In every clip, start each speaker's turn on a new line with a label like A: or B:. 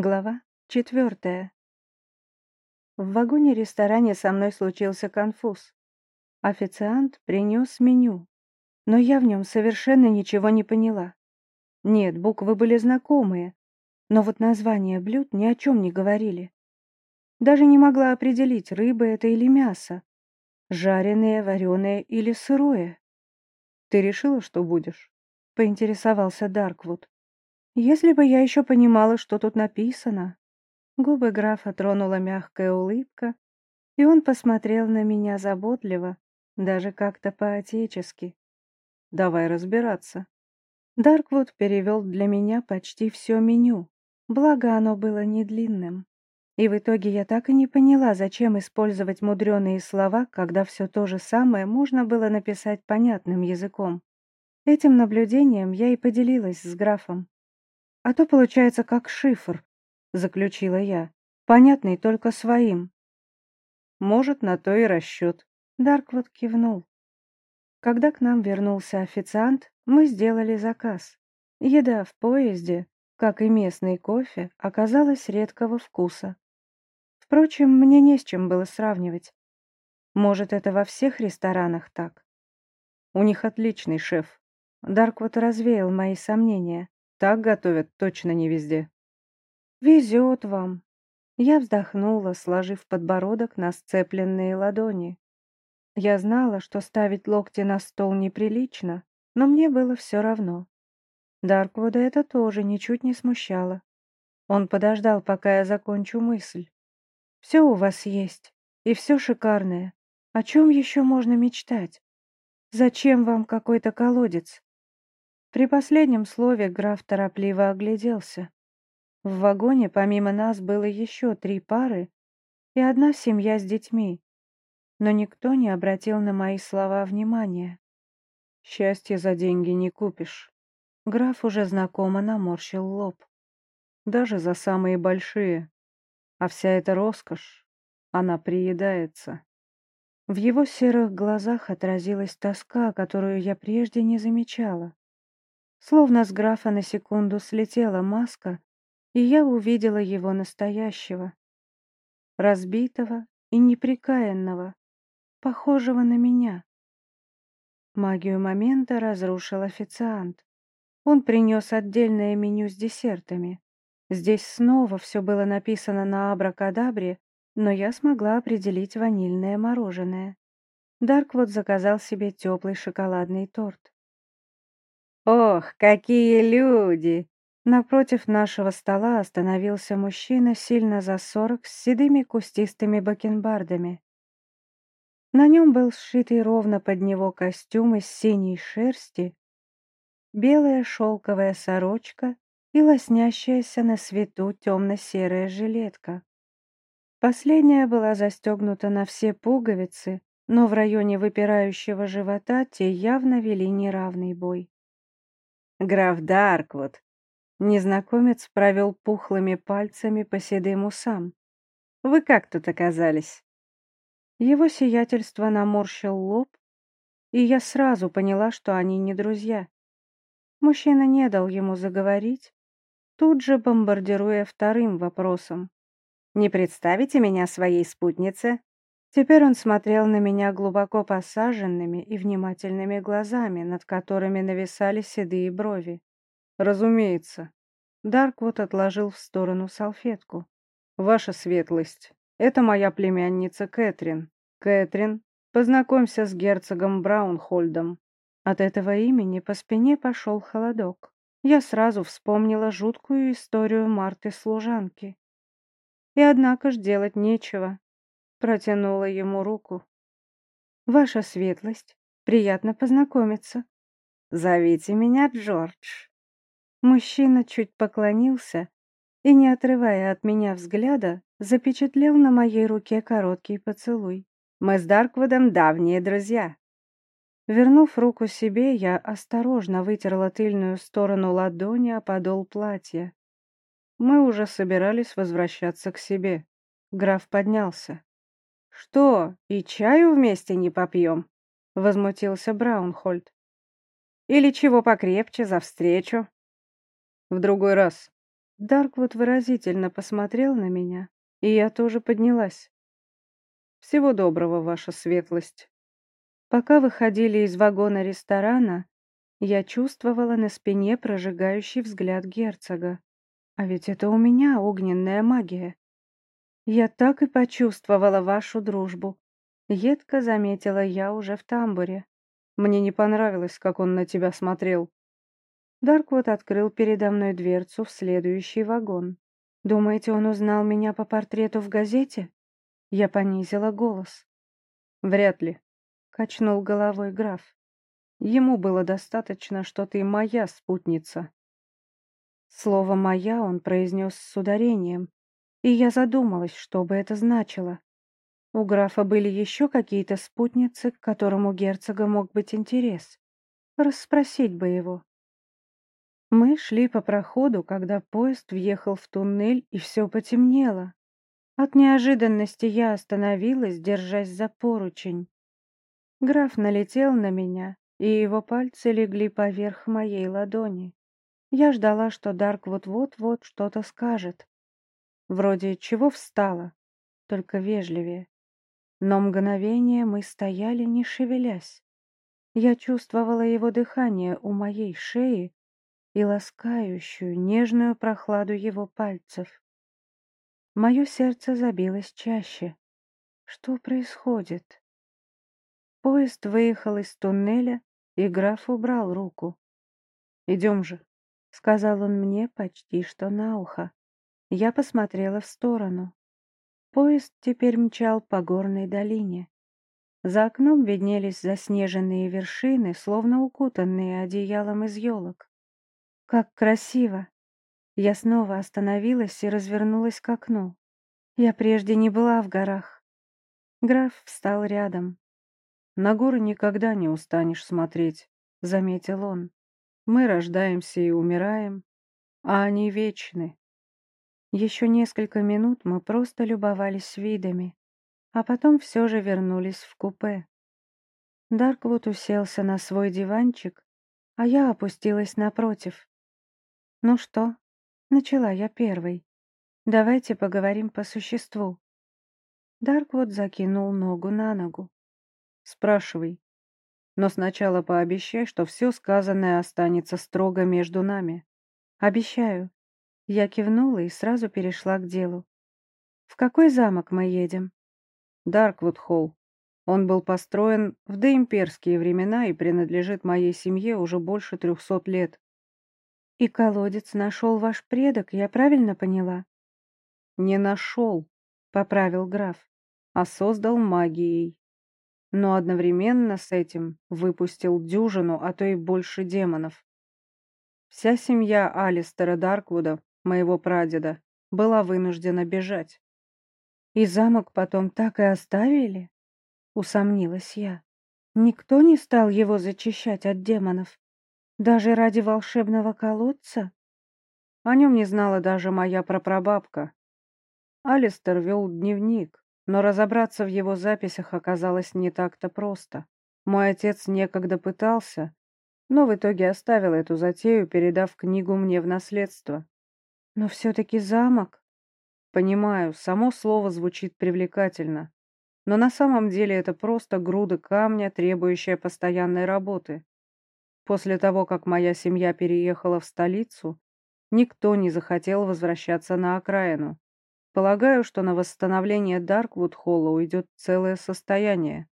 A: Глава четвертая. В вагоне-ресторане со мной случился конфуз. Официант принес меню, но я в нем совершенно ничего не поняла. Нет, буквы были знакомые, но вот названия блюд ни о чем не говорили. Даже не могла определить, рыба это или мясо, жареное, вареное или сырое. «Ты решила, что будешь?» — поинтересовался Дарквуд. «Если бы я еще понимала, что тут написано...» Губы графа тронула мягкая улыбка, и он посмотрел на меня заботливо, даже как-то по-отечески. «Давай разбираться». Дарквуд перевел для меня почти все меню, благо оно было не длинным. И в итоге я так и не поняла, зачем использовать мудреные слова, когда все то же самое можно было написать понятным языком. Этим наблюдением я и поделилась с графом. А то получается как шифр, заключила я, понятный только своим. Может, на то и расчет. Дарквуд кивнул. Когда к нам вернулся официант, мы сделали заказ. Еда в поезде, как и местный кофе, оказалась редкого вкуса. Впрочем, мне не с чем было сравнивать. Может, это во всех ресторанах так? У них отличный шеф. Дарквуд развеял мои сомнения. Так готовят точно не везде. Везет вам. Я вздохнула, сложив подбородок на сцепленные ладони. Я знала, что ставить локти на стол неприлично, но мне было все равно. Дарквуда это тоже ничуть не смущало. Он подождал, пока я закончу мысль. Все у вас есть, и все шикарное. О чем еще можно мечтать? Зачем вам какой-то колодец? При последнем слове граф торопливо огляделся. В вагоне помимо нас было еще три пары и одна семья с детьми, но никто не обратил на мои слова внимания. «Счастье за деньги не купишь». Граф уже знакомо наморщил лоб. «Даже за самые большие. А вся эта роскошь, она приедается. В его серых глазах отразилась тоска, которую я прежде не замечала. Словно с графа на секунду слетела маска, и я увидела его настоящего. Разбитого и неприкаянного, похожего на меня. Магию момента разрушил официант. Он принес отдельное меню с десертами. Здесь снова все было написано на абракадабре, но я смогла определить ванильное мороженое. Дарквуд заказал себе теплый шоколадный торт. «Ох, какие люди!» Напротив нашего стола остановился мужчина сильно за сорок с седыми кустистыми бакенбардами. На нем был сшитый ровно под него костюм из синей шерсти, белая шелковая сорочка и лоснящаяся на свету темно-серая жилетка. Последняя была застегнута на все пуговицы, но в районе выпирающего живота те явно вели неравный бой. «Граф Дарквуд!» Незнакомец провел пухлыми пальцами по седым усам. «Вы как тут оказались?» Его сиятельство наморщил лоб, и я сразу поняла, что они не друзья. Мужчина не дал ему заговорить, тут же бомбардируя вторым вопросом. «Не представите меня своей спутнице?» Теперь он смотрел на меня глубоко посаженными и внимательными глазами, над которыми нависали седые брови. «Разумеется». Дарквуд отложил в сторону салфетку. «Ваша светлость, это моя племянница Кэтрин. Кэтрин, познакомься с герцогом Браунхольдом». От этого имени по спине пошел холодок я сразу вспомнила жуткую историю Марты-служанки. И однако ж делать нечего. Протянула ему руку. «Ваша светлость, приятно познакомиться. Зовите меня Джордж». Мужчина чуть поклонился и, не отрывая от меня взгляда, запечатлел на моей руке короткий поцелуй. «Мы с Дарквудом давние друзья. Вернув руку себе, я осторожно вытерла тыльную сторону ладони о подол платья. Мы уже собирались возвращаться к себе. Граф поднялся. «Что, и чаю вместе не попьем?» — возмутился Браунхольд. «Или чего покрепче за встречу?» «В другой раз», Дарквуд выразительно посмотрел на меня, и я тоже поднялась.
B: «Всего доброго, ваша светлость».
A: Пока выходили из вагона ресторана, я чувствовала на спине прожигающий взгляд герцога. А ведь это у меня огненная магия. Я так и почувствовала вашу дружбу. Едко заметила я уже в тамбуре.
B: Мне не понравилось, как он на тебя смотрел.
A: Дарквуд открыл передо мной дверцу в следующий вагон. Думаете, он узнал меня по портрету в газете? Я понизила голос.
B: Вряд ли.
A: Качнул головой граф.
B: Ему было достаточно, что ты моя спутница.
A: Слово «моя» он произнес с ударением, и я задумалась, что бы это значило. У графа были еще какие-то спутницы, к которым у герцога мог быть интерес. Расспросить бы его. Мы шли по проходу, когда поезд въехал в туннель, и все потемнело. От неожиданности я остановилась, держась за поручень. Граф налетел на меня, и его пальцы легли поверх моей ладони. Я ждала, что Дарквуд вот-вот что-то скажет. Вроде чего встала, только вежливее. Но мгновение мы стояли, не шевелясь. Я чувствовала его дыхание у моей шеи и ласкающую, нежную прохладу его пальцев. Мое сердце забилось чаще. Что происходит? Поезд выехал из туннеля, и граф убрал руку.
B: «Идем же», —
A: сказал он мне почти что на ухо. Я посмотрела в сторону. Поезд теперь мчал по горной долине. За окном виднелись заснеженные вершины, словно укутанные одеялом из елок. Как красиво! Я снова остановилась и развернулась к окну. Я прежде не была в горах. Граф встал рядом.
B: «На горы никогда не устанешь смотреть», — заметил он. Мы рождаемся и умираем, а они вечны.
A: Еще несколько минут мы просто любовались видами, а потом все же вернулись в купе. Дарквуд уселся на свой диванчик, а я опустилась напротив. «Ну что?» — начала я первой. «Давайте поговорим по существу». Дарквуд закинул ногу на ногу.
B: «Спрашивай», но сначала пообещай, что все сказанное останется строго между нами.
A: Обещаю. Я кивнула и сразу перешла к делу. В какой замок мы едем?
B: Дарквуд Холл. Он был построен в доимперские времена и принадлежит моей семье уже больше трехсот лет.
A: И колодец нашел ваш предок, я правильно поняла?
B: Не нашел, поправил граф, а создал магией но одновременно с этим выпустил дюжину, а то и больше демонов. Вся семья Алистера Дарквуда, моего прадеда, была вынуждена бежать.
A: «И замок потом так и оставили?» — усомнилась я. «Никто не стал его зачищать от демонов? Даже ради волшебного колодца?»
B: О нем не знала даже моя прапрабабка. Алистер вел дневник, но разобраться в его записях оказалось не так-то просто. Мой отец некогда пытался, но в итоге оставил эту затею, передав книгу мне в наследство.
A: Но все-таки замок.
B: Понимаю, само слово звучит привлекательно, но на самом деле это просто груда камня, требующая постоянной работы. После того, как моя семья переехала в столицу, никто не захотел возвращаться на окраину. Полагаю, что на восстановление Дарквуд-Холла уйдет целое состояние.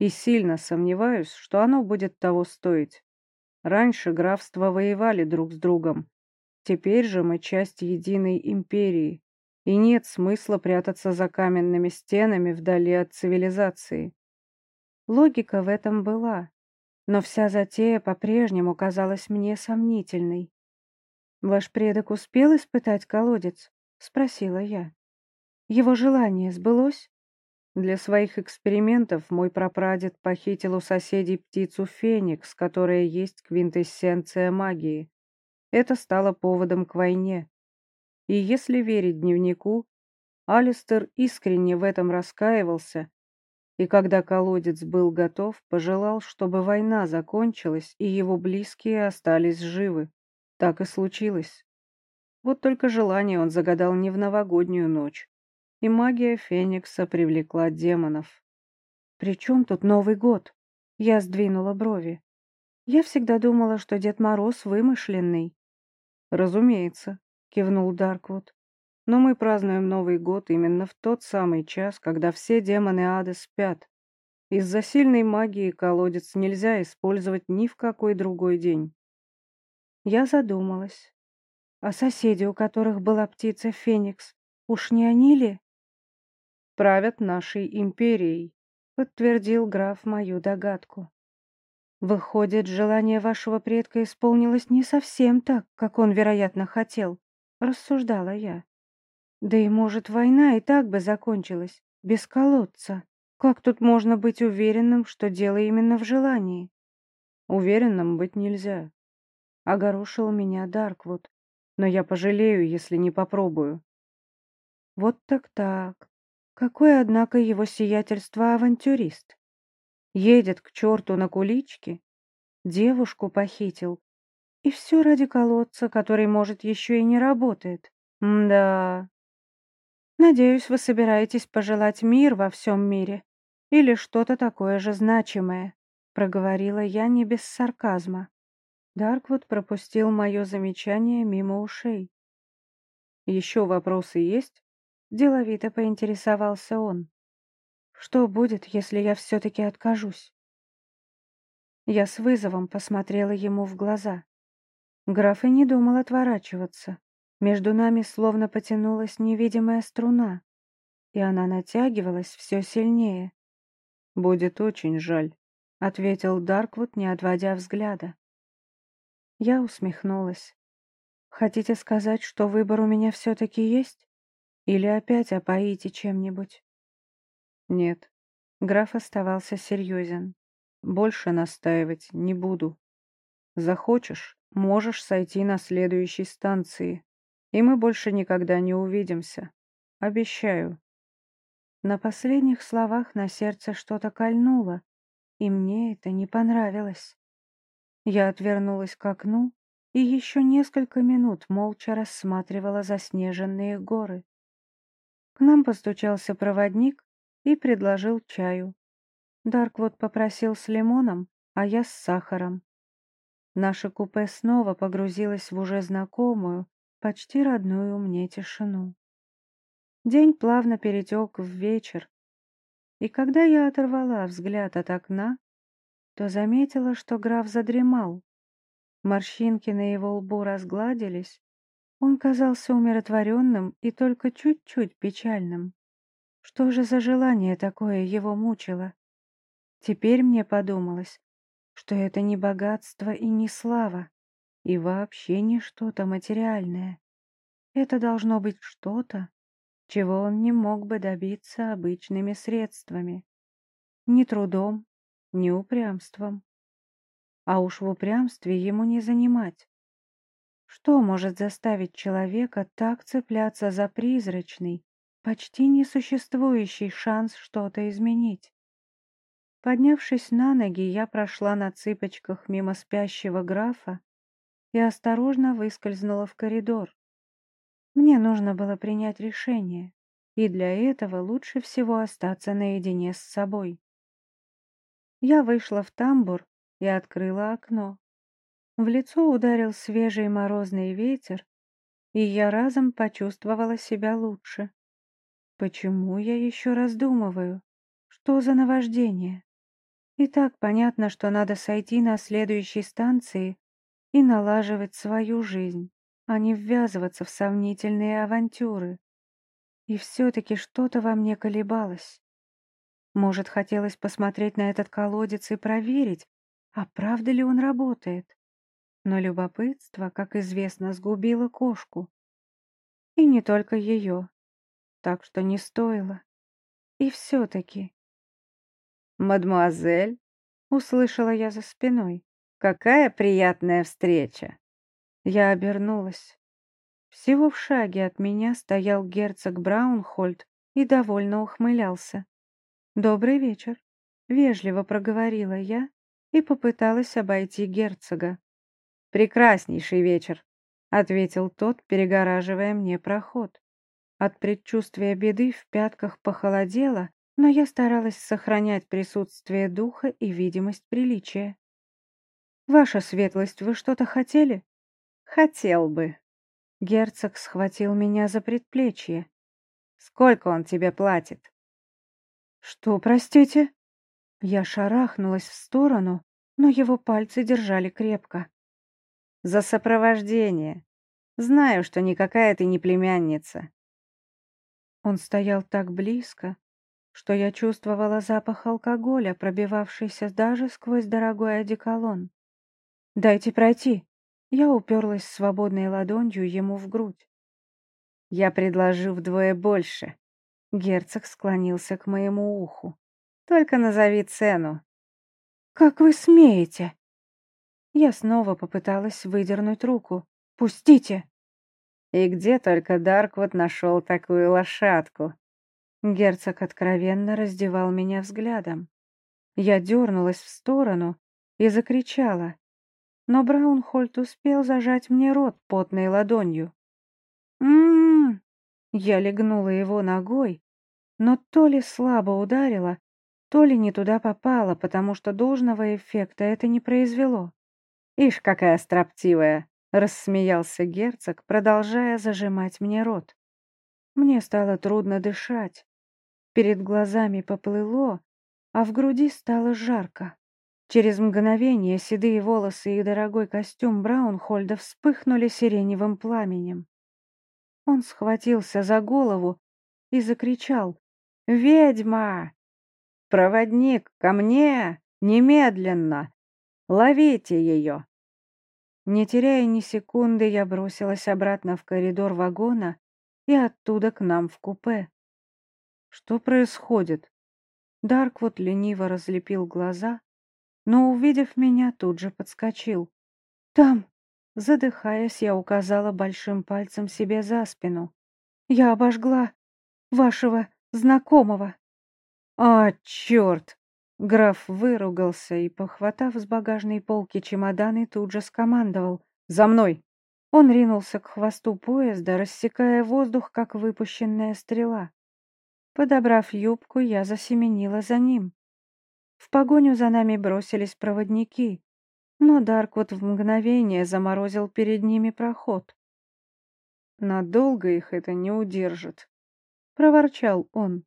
B: И сильно сомневаюсь, что оно будет того стоить. Раньше графства воевали друг с другом. Теперь же мы часть единой империи, и нет смысла прятаться за каменными стенами вдали от цивилизации.
A: Логика в этом была, но вся затея по-прежнему казалась мне сомнительной. Ваш предок успел испытать колодец? — спросила я. «Его желание сбылось?»
B: Для своих экспериментов мой прапрадед похитил у соседей птицу Феникс, которая есть квинтэссенция магии. Это стало поводом к войне. И если верить дневнику, Алистер искренне в этом раскаивался, и когда колодец был готов, пожелал, чтобы война закончилась и его близкие остались живы. Так и случилось. Вот только желание он загадал не в новогоднюю ночь. И магия Феникса привлекла демонов.
A: «При чем тут Новый год?» Я сдвинула брови. Я всегда думала, что Дед Мороз вымышленный.
B: «Разумеется», — кивнул Дарквуд. «Но мы празднуем Новый год именно в тот самый час, когда все демоны ада спят. Из-за сильной магии колодец нельзя использовать ни в какой другой день».
A: Я задумалась. А соседи, у которых была птица Феникс, уж не они ли?
B: Правят нашей империей, подтвердил граф мою догадку.
A: Выходит, желание вашего предка исполнилось не совсем так, как он, вероятно, хотел, рассуждала я. Да и, может, война и так бы закончилась, без колодца. Как тут можно быть уверенным, что дело именно в желании?
B: Уверенным быть нельзя. Огорошил меня Дарквуд но я пожалею, если не попробую.
A: Вот так-так. Какой, однако, его сиятельство авантюрист. Едет к черту на куличке, девушку похитил. И все ради колодца, который, может, еще и не работает. да. Надеюсь, вы собираетесь пожелать мир во всем мире. Или что-то такое же значимое, проговорила я не без сарказма. Дарквуд пропустил мое замечание мимо ушей.
B: «Еще вопросы есть?» — деловито поинтересовался он.
A: «Что будет, если я все-таки откажусь?» Я с вызовом посмотрела ему в глаза. Граф и не думал отворачиваться. Между нами словно потянулась невидимая струна, и она натягивалась все сильнее.
B: «Будет очень жаль», — ответил Дарквуд, не отводя взгляда.
A: Я усмехнулась. «Хотите сказать, что выбор у меня все-таки есть? Или опять опоите чем-нибудь?»
B: «Нет». Граф оставался серьезен. «Больше настаивать не буду. Захочешь, можешь сойти на следующей станции, и мы больше никогда не увидимся. Обещаю».
A: На последних словах на сердце что-то кольнуло, и мне это не понравилось. Я отвернулась к окну и еще несколько минут молча рассматривала заснеженные горы. К нам постучался проводник и предложил чаю. Дарквуд попросил с лимоном, а я с сахаром. Наше купе снова погрузилось в уже знакомую, почти родную мне тишину. День плавно перетек в вечер, и когда я оторвала взгляд от окна, то заметила, что граф задремал. Морщинки на его лбу разгладились. Он казался умиротворенным и только чуть-чуть печальным. Что же за желание такое его мучило? Теперь мне подумалось, что это не богатство и не слава, и вообще не что-то материальное. Это должно быть что-то, чего он не мог бы добиться обычными средствами. Ни трудом, ни упрямством. А уж в упрямстве ему не занимать. Что может заставить человека так цепляться за призрачный, почти несуществующий шанс что-то изменить? Поднявшись на ноги, я прошла на цыпочках мимо спящего графа и осторожно выскользнула в коридор. Мне нужно было принять решение, и для этого лучше всего остаться наедине с собой. Я вышла в тамбур и открыла окно. В лицо ударил свежий морозный ветер, и я разом почувствовала себя лучше. Почему я еще раздумываю? Что за наваждение? И так понятно, что надо сойти на следующей станции и налаживать свою жизнь, а не ввязываться в сомнительные авантюры. И все-таки что-то во мне колебалось. Может, хотелось посмотреть на этот колодец и проверить, а правда ли он работает. Но любопытство, как известно, сгубило кошку. И не только ее. Так что не стоило. И все-таки...
B: «Мадемуазель!» — услышала я за спиной. «Какая приятная встреча!»
A: Я обернулась. Всего в шаге от меня стоял герцог Браунхольд и довольно ухмылялся. «Добрый вечер», — вежливо проговорила я и попыталась обойти герцога.
B: «Прекраснейший вечер», —
A: ответил тот, перегораживая мне проход. От предчувствия беды в пятках похолодело, но я старалась сохранять присутствие духа и видимость приличия. «Ваша светлость, вы что-то хотели?» «Хотел бы». Герцог схватил меня за предплечье. «Сколько он тебе платит?» «Что, простите?» Я шарахнулась в сторону, но его пальцы держали крепко. «За сопровождение. Знаю, что никакая ты не племянница». Он стоял так близко, что я чувствовала запах алкоголя, пробивавшийся даже сквозь дорогой одеколон. «Дайте пройти!» Я уперлась свободной ладонью ему в грудь. «Я предложу вдвое больше». Герцог склонился к моему уху. «Только назови цену». «Как вы смеете?» Я снова попыталась выдернуть руку. «Пустите!» И где только Дарквуд нашел такую лошадку? Герцог откровенно раздевал меня взглядом. Я дернулась в сторону и закричала, но Браунхольд успел зажать мне рот потной ладонью. «М-м-м!» Я легнула его ногой, но то ли слабо ударила, то ли не туда попала, потому что должного эффекта это не произвело. «Ишь, какая строптивая!» — рассмеялся герцог, продолжая зажимать мне рот. Мне стало трудно дышать. Перед глазами поплыло, а в груди стало жарко. Через мгновение седые волосы и дорогой костюм Браунхольда вспыхнули сиреневым пламенем. Он схватился за голову и закричал «Ведьма! Проводник, ко мне! Немедленно! Ловите ее!» Не теряя ни секунды, я бросилась обратно в коридор вагона и оттуда к нам в купе. Что происходит? Дарквуд лениво разлепил глаза, но, увидев меня, тут же подскочил. «Там!» Задыхаясь, я указала большим пальцем себе за спину. «Я обожгла вашего знакомого!» «А, черт!» Граф выругался и, похватав с багажной полки чемоданы, тут же скомандовал «За мной!». Он ринулся к хвосту поезда, рассекая воздух, как выпущенная стрела. Подобрав юбку, я засеменила за ним. В погоню за нами бросились проводники, но Дарквуд в мгновение заморозил перед ними проход. «Надолго их это не удержит», — проворчал он.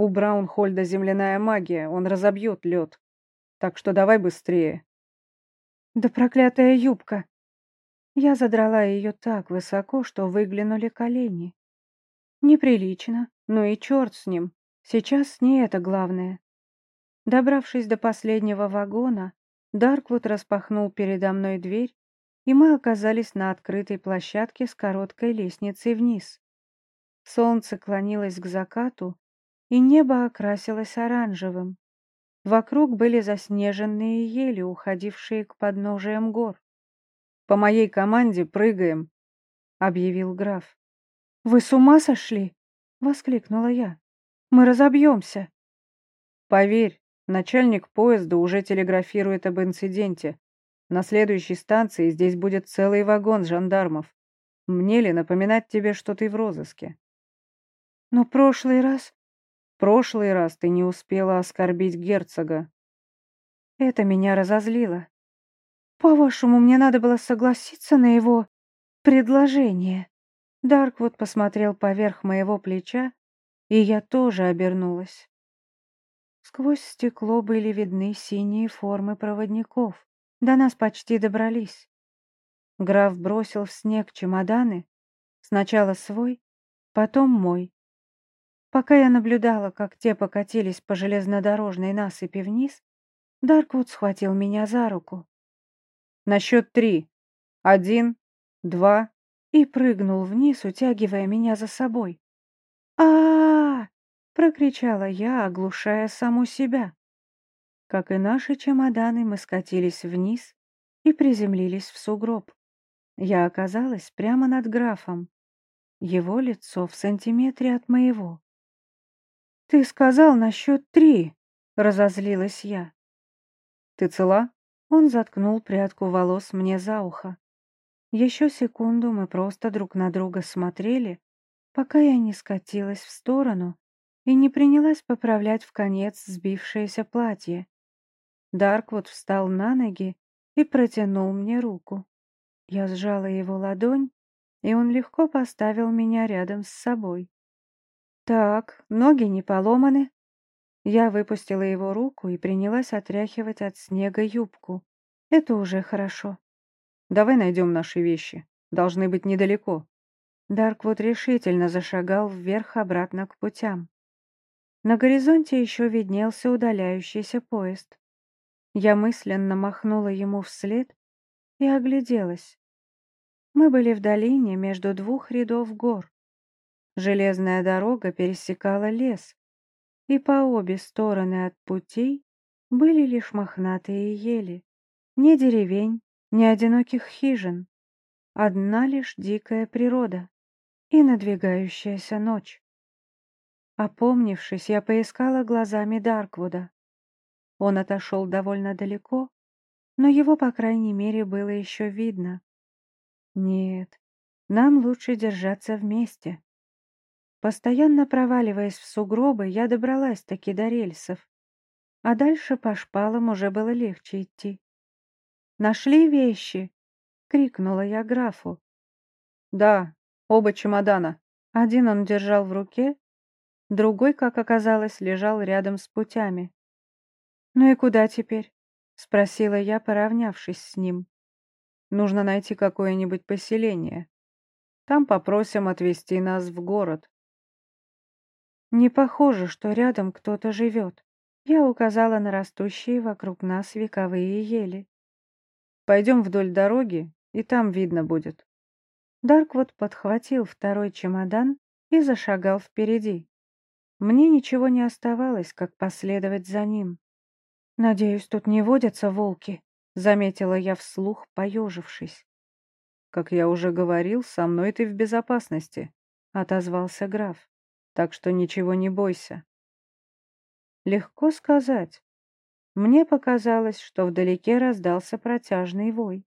A: «У Браунхольда земляная магия, он разобьет лед. Так что давай быстрее». «Да проклятая юбка!» Я задрала ее так высоко, что выглянули колени. Неприлично, ну и черт с ним. Сейчас не это главное. Добравшись до последнего вагона, Дарквуд распахнул передо мной дверь, и мы оказались на открытой площадке с короткой лестницей вниз. Солнце клонилось к закату, и небо окрасилось оранжевым. Вокруг были заснеженные ели, уходившие к подножиям гор. «По моей команде прыгаем», — объявил граф. «Вы с ума сошли?» — воскликнула я. «Мы разобьемся!» «Поверь, начальник поезда уже телеграфирует об инциденте. На следующей станции здесь будет целый вагон жандармов. Мне ли напоминать тебе, что ты в розыске?» «Но прошлый раз...» «Прошлый раз ты не успела оскорбить герцога». Это меня разозлило. «По-вашему, мне надо было согласиться на его предложение?» Дарквуд посмотрел поверх моего плеча, и я тоже обернулась. Сквозь стекло были видны синие формы проводников. До нас почти добрались. Граф бросил в снег чемоданы, сначала свой, потом мой. Пока я наблюдала, как те покатились по железнодорожной насыпи вниз, Дарквуд схватил меня за руку. «На счет три. Один, два, и прыгнул вниз, утягивая меня за собой. а, -а, -а прокричала я, оглушая саму себя. Как и наши чемоданы, мы скатились вниз и приземлились в сугроб. Я оказалась прямо над графом. Его лицо в сантиметре от моего. «Ты сказал на счет три!» — разозлилась я. «Ты цела?» Он заткнул прядку волос мне за ухо. Еще секунду мы просто друг на друга смотрели, пока я не скатилась в сторону и не принялась поправлять в конец сбившееся платье. Дарквуд встал на ноги и протянул мне руку. Я сжала его ладонь, и он легко поставил меня рядом с собой. «Так, ноги не поломаны?» Я выпустила его руку и принялась отряхивать от снега юбку. Это уже хорошо.
B: Давай найдем наши вещи. Должны быть недалеко.
A: Дарквуд решительно зашагал вверх-обратно к путям. На горизонте еще виднелся удаляющийся поезд. Я мысленно махнула ему вслед и огляделась. Мы были в долине между двух рядов гор. Железная дорога пересекала лес, и по обе стороны от путей были лишь мохнатые ели. Ни деревень, ни одиноких хижин, одна лишь дикая природа и надвигающаяся ночь. Опомнившись, я поискала глазами Дарквуда. Он отошел довольно далеко, но его, по крайней мере, было еще видно. Нет, нам лучше держаться вместе. Постоянно проваливаясь в сугробы, я добралась таки до рельсов, а дальше по шпалам уже было легче идти. «Нашли вещи?» — крикнула я графу.
B: «Да, оба чемодана».
A: Один он держал в руке, другой, как оказалось, лежал рядом с путями. «Ну и куда теперь?» — спросила я, поравнявшись с ним.
B: «Нужно найти какое-нибудь поселение. Там попросим отвезти нас в город».
A: «Не похоже, что рядом кто-то живет». Я указала на растущие вокруг нас вековые ели.
B: Пойдем вдоль дороги, и там видно будет.
A: Дарквуд подхватил второй чемодан и зашагал впереди. Мне ничего не оставалось, как последовать за ним. «Надеюсь, тут не водятся волки», — заметила я вслух, поежившись.
B: «Как я уже говорил, со мной ты в безопасности», — отозвался граф. «Так что ничего не бойся».
A: Легко сказать. Мне показалось, что вдалеке раздался протяжный вой.